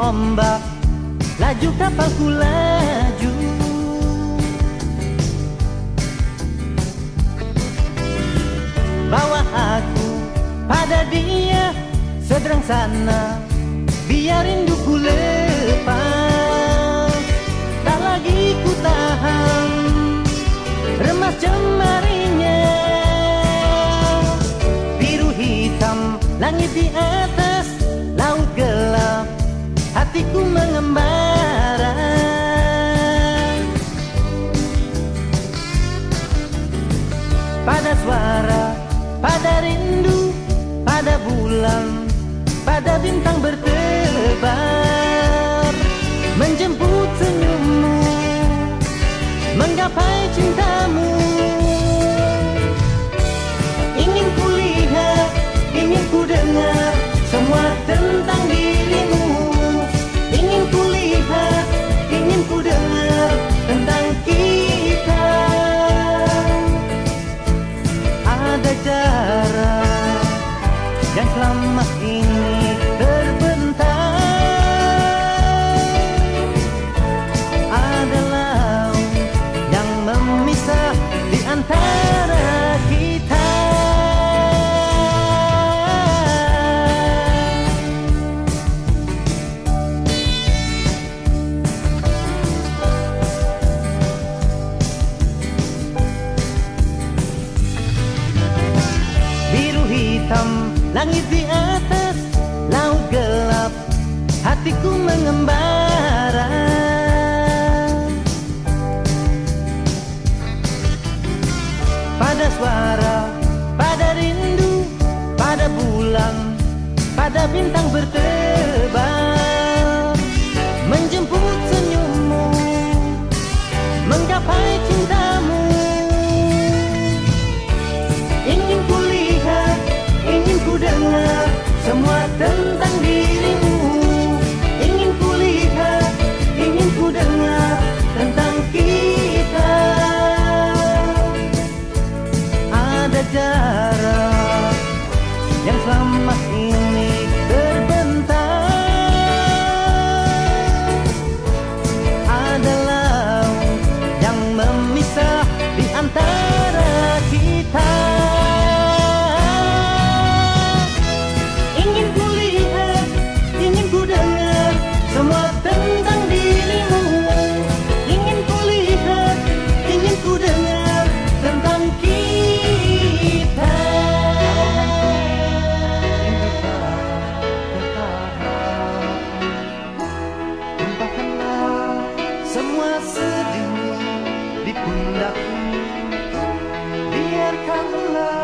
ombak Laju kapalku laju. Bawa aku pada dia Sederang sana Biar rinduku lepas. Tak lagi ku tahan Remas jemarinya. Biru hitam Langit di gelap Hatiku mengembara. Pada suara Pada rindu Pada bulan Pada bintang bertebar. Menjemput senyummu Menggapai cintamu Ada jarak Yang selama ini langit di atas Laut gelap hatiku mengembara. Pada suara, pada rindu, pada bulan Pada bintang bertebar pundakku biarkanlah